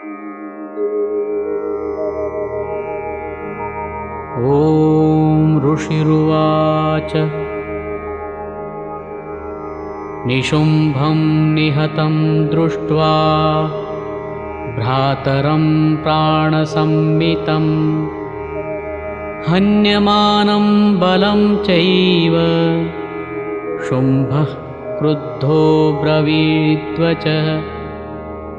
ॐ ऋषिरुवाच। निशुम्भं निहतं दृष्ट्वा भ्रातरं प्राणसंमितं। हन्यमानं बलं चैव शुम्भः क्रुद्धो ब्रवीद्वच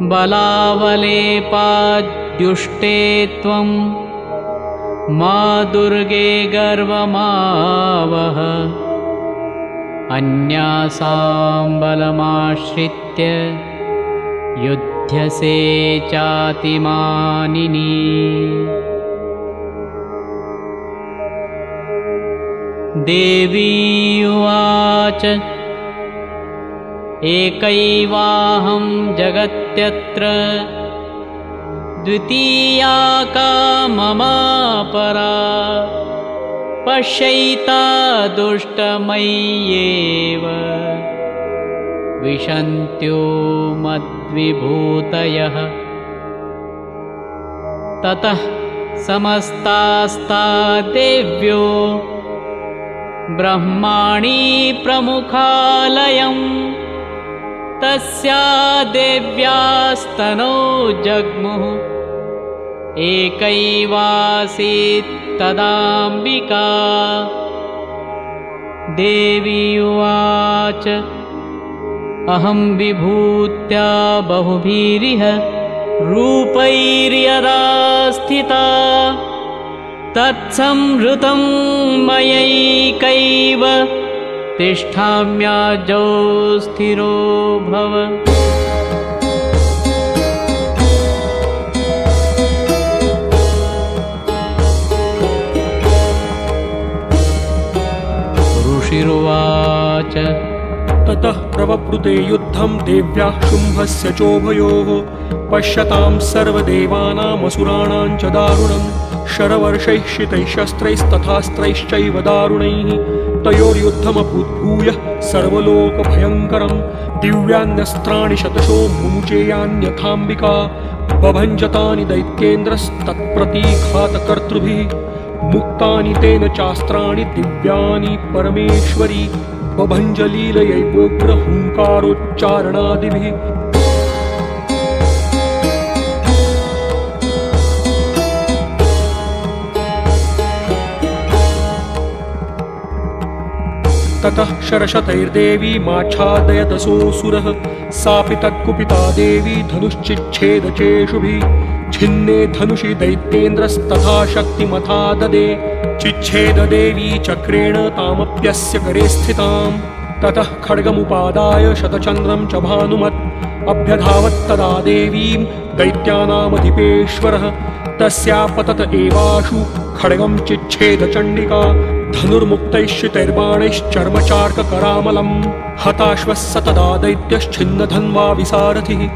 बलावलेपाद्युष्टे त्वं। मा दुर्गे गर्वमावह। अन्यासां बलमाश्रित्य युध्यसे चातिमानिनी। देवी उवाच एकैवाहं जगत्यत्र द्वितीया का ममापरा पश्यैता दुष्टमय्येव विशन्त्यो मद्विभूतयः ततः समस्तास्ता देव्यो ब्रह्माणि प्रमुखालयम् तस्या देव्यास्तनो जग्मुः। तदाम्बिका। देवी उवाच अहं विभूत्या बहुभिरिह रूपैर्यदा स्थिता तत्संहृतं मयैकैव तिष्ठाम्याजौ स्थिरो भव। ऋषिरुवाच। ततः प्रववृते युद्धं देव्याः शुम्भस्य चोभयोः पश्यतां सर्वदेवानामसुराणां च दारुणं शरवर्षैः शितैः शस्त्रैस्तथास्त्रैश्चैव दारुणैः तयोर्युद्धमभूद्भूयः सर्वलोकभयङ्करं दिव्यान्यस्त्राणि शतशो मुमुचेयान्यथाम्बिका बभञ्जतानि दैत्येन्द्रस्तत्प्रतीघातकर्तृभिः मुक्तानि तेन चास्त्राणि दिव्यानि परमेश्वरी बभञ्जलीलयैवोग्रहुङ्कारोच्चारणादिभिः ततः शरशतैर्देवी माच्छादयदसोऽसुरः सापि तत्कुपिता देवी धनुश्चिच्छेदचेषुभिः छिन्ने धनुषि दैत्येन्द्रस्तथा शक्तिमथा ददे। चिच्छेददेवी चक्रेण तामप्यस्य करे स्थिताम्। ततः खड्गमुपादाय शतचन्द्रं च भानुमत्। अभ्यधावत्तदा देवीं दैत्यानामधिपेश्वरः। तस्यापतत एवाशु खड्गं चिच्छेदचण्डिका धनुर्मुक्तैश्चितैर्बाणैश्चर्मचार्ककरामलम्। स तदा दैत्यश्छिन्नधन्वा विसारथिः।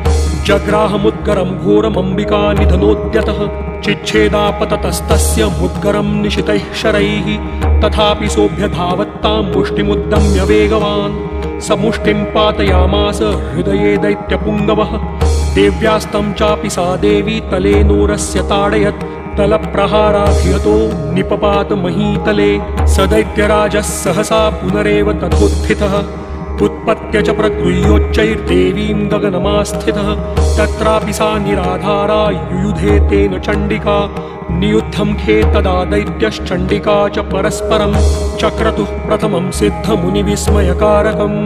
जग्राहमुद्गरं घोरमम्बिका निधनोद्यतः चिच्छेदापततस्तस्य मुद्गरं निशितैः शरैः। तथापि सोऽभ्यधावत्तां मुष्टिमुद्दम्य वेगवान्। स मुष्टिं पातयामास हृदये दैत्यपुङ्गवः। देव्यास्तं चापि सा देवी तलेनोरस्य ताडयत् तलप्रहाराभियतो निपपात महीतले स दैत्यराजः सहसा पुनरेव तथोत्थितः उत्पत्य च प्रगृह्योच्चैर्देवीं गगनमास्थितः तत्रापि सा निराधारा युयुधे तेन चण्डिका नियुद्धं दैत्यश्चण्डिका च परस्परं चक्रतुः प्रथमं कारकम्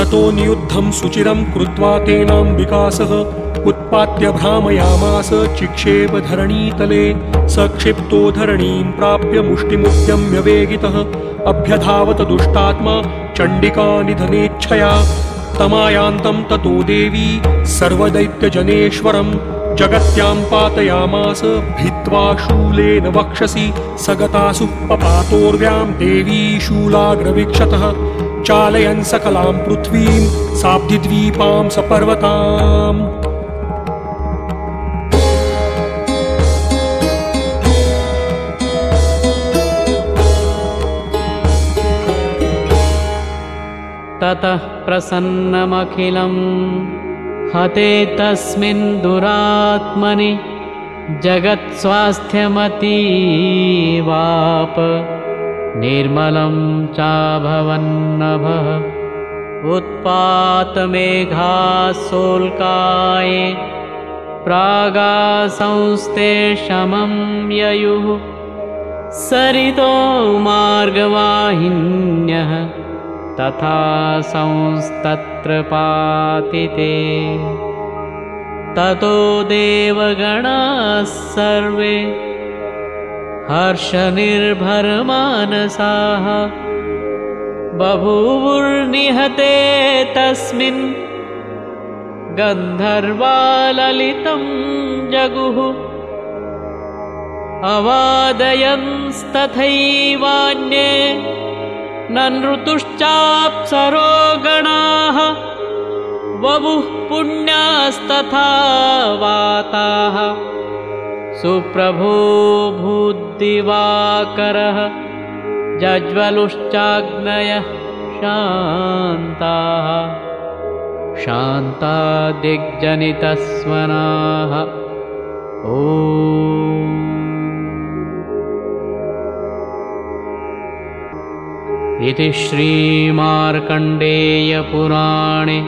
ततो नियुद्धं सुचिरं कृत्वा तेनाम्बिकासः उत्पात्य भ्रामयामास चिक्षेप धरणीतले स क्षिप्तो धरणीं प्राप्य मुष्टिमुद्यम्य वेगितः अभ्यधावत दुष्टात्मा चण्डिकानिधनेच्छया तमायान्तं ततो देवी सर्वदैत्यजनेश्वरं जगत्यां पातयामास भित्त्वा शूलेन वक्षसि स गतासु पपातोर्व्यां देवी शूलाग्रवीक्षतः चालयन् सकलां पृथ्वीं साब्धिद्वीपां सपर्वताम्। ततः प्रसन्नमखिलं हते तस्मिन् दुरात्मनि जगत्स्वास्थ्यमतीवाप। निर्मलं चाभवन्नभः उत्पातमेघासोल्काय प्रागासंस्ते शमं ययुः सरितो मार्गवाहिन्यः तथा संस्तत्र पातिते। ततो देवगणाः सर्वे हर्षनिर्भरमानसाः बभूवुर्निहते तस्मिन् गन्धर्वाललितं जगुः। अवादयंस्तथैवान्ये नृतुश्चाप्सरो गणाः ववुः पुण्यास्तथा वाताः सुप्रभो भूद्दिवाकरः जज्वलुश्चाग्नयः शान्ताः। शान्ता दिग्जनितस्वनाः। ओ इति श्रीमार्कण्डेयपुराणे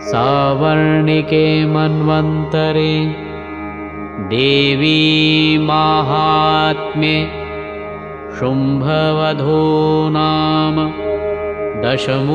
सावर्णिके मन्वन्तरे देवी माहात्म्ये शुम्भवधो नाम दशमोऽध्यायः